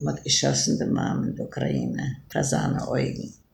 mit geschossen der Mann in der Ukraine, Prasana Eugen.